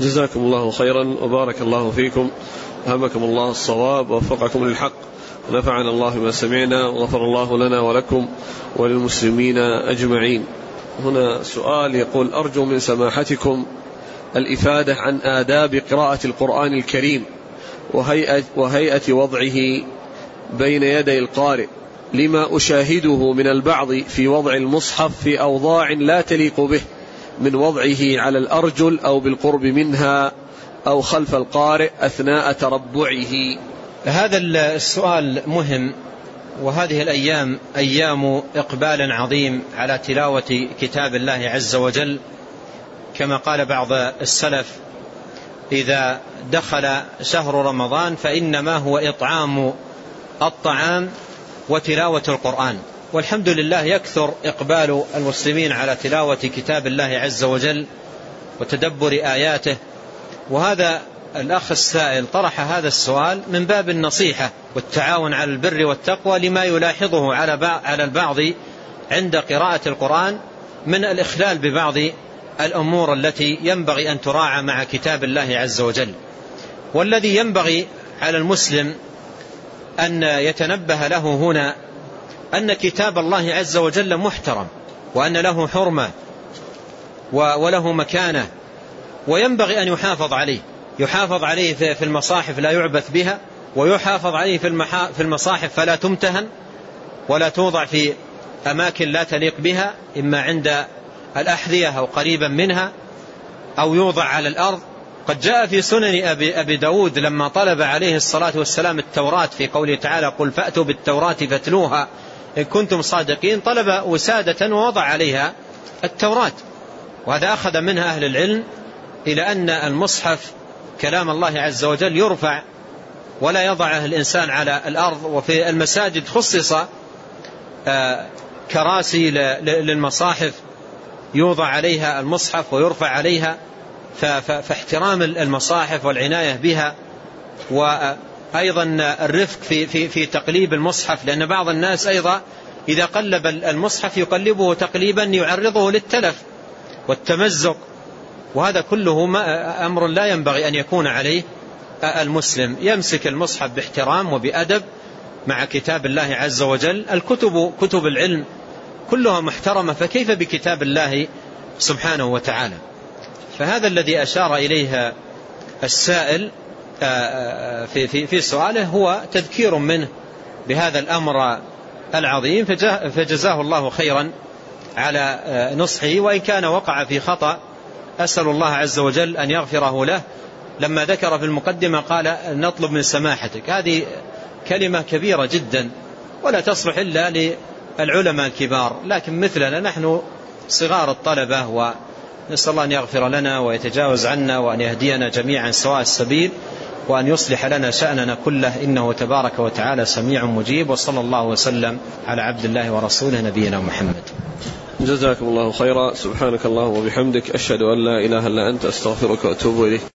جزاكم الله خيرا وبارك الله فيكم. أهمكم الله الصواب ووفقكم للحق. ونفعنا الله بما سمعنا وغفر الله لنا ولكم وللمسلمين أجمعين. هنا سؤال يقول أرجو من سماحتكم الإفادة عن آداب قراءة القرآن الكريم وهيئة, وهيئة وضعه بين يدي القارئ. لما أشاهده من البعض في وضع المصحف في أوضاع لا تليق به. من وضعه على الأرجل أو بالقرب منها أو خلف القارئ أثناء تربعه. هذا السؤال مهم وهذه الأيام أيام إقبال عظيم على تلاوة كتاب الله عز وجل. كما قال بعض السلف إذا دخل شهر رمضان فإنما هو إطعام الطعام وتلاوة القرآن. والحمد لله يكثر إقبال المسلمين على تلاوة كتاب الله عز وجل وتدبر آياته. وهذا الأخ السائل طرح هذا السؤال من باب النصيحة والتعاون على البر والتقوى لما يلاحظه على البعض عند قراءة القرآن من الإخلال ببعض الأمور التي ينبغي أن تراعى مع كتاب الله عز وجل. والذي ينبغي على المسلم أن يتنبه له هنا أن كتاب الله عز وجل محترم وأن له حرمة وله مكانة وينبغي أن يحافظ عليه. يحافظ عليه في المصاحف لا يعبث بها ويحافظ عليه في المصاحف فلا تمتهن ولا توضع في أماكن لا تليق بها إما عند الأحذية أو قريبا منها أو يوضع على الأرض. قد جاء في سنن أبي, أبي داود لما طلب عليه الصلاة والسلام التوراة في قوله تعالى قل فأتوا بالتوراة فاتلوها إن كنتم صادقين طلب وسادة ووضع عليها التوراة. وهذا أخذ منها أهل العلم إلى أن المصحف كلام الله عز وجل يرفع ولا يضعه الإنسان على الأرض. وفي المساجد خصص آه، كراسي للمصاحف يوضع عليها المصحف ويرفع عليها فاحترام المصاحف والعناية بها. وأيضا الرفق في, في, في تقليب المصحف لأن بعض الناس أيضا إذا قلب المصحف يقلبه تقليبا يعرضه للتلف والتمزق وهذا كله أمر لا ينبغي أن يكون عليه المسلم. يمسك المصحف باحترام وبأدب مع كتاب الله عز وجل. الكتب كتب العلم كلها محترمة فكيف بكتاب الله سبحانه وتعالى؟ فهذا الذي أشار إليه السائل في, في, في سؤاله هو تذكير منه بهذا الأمر العظيم فجزاه الله خيرا على آه، نصحه وإن كان وقع في خطأ أسأل الله عز وجل أن يغفره له. لما ذكر في المقدمة قال نطلب من سماحتك. هذه كلمة كبيرة جدا ولا تصلح إلا للعلماء الكبار. لكن مثلنا نحن صغار الطلبة ونسأل الله أن يغفر لنا ويتجاوز عنا وأن يهدينا جميعا سواء السبيل. وأن يصلح لنا شأننا كله. إنه تبارك وتعالى سميع مجيب. وصلى الله وسلم على عبد الله ورسوله نبينا محمد. جزاكم الله خيرا. سبحانك اللهم وبحمدك. أشهد أن لا إله إلا أنت. أستغفرك وأتوب إليك.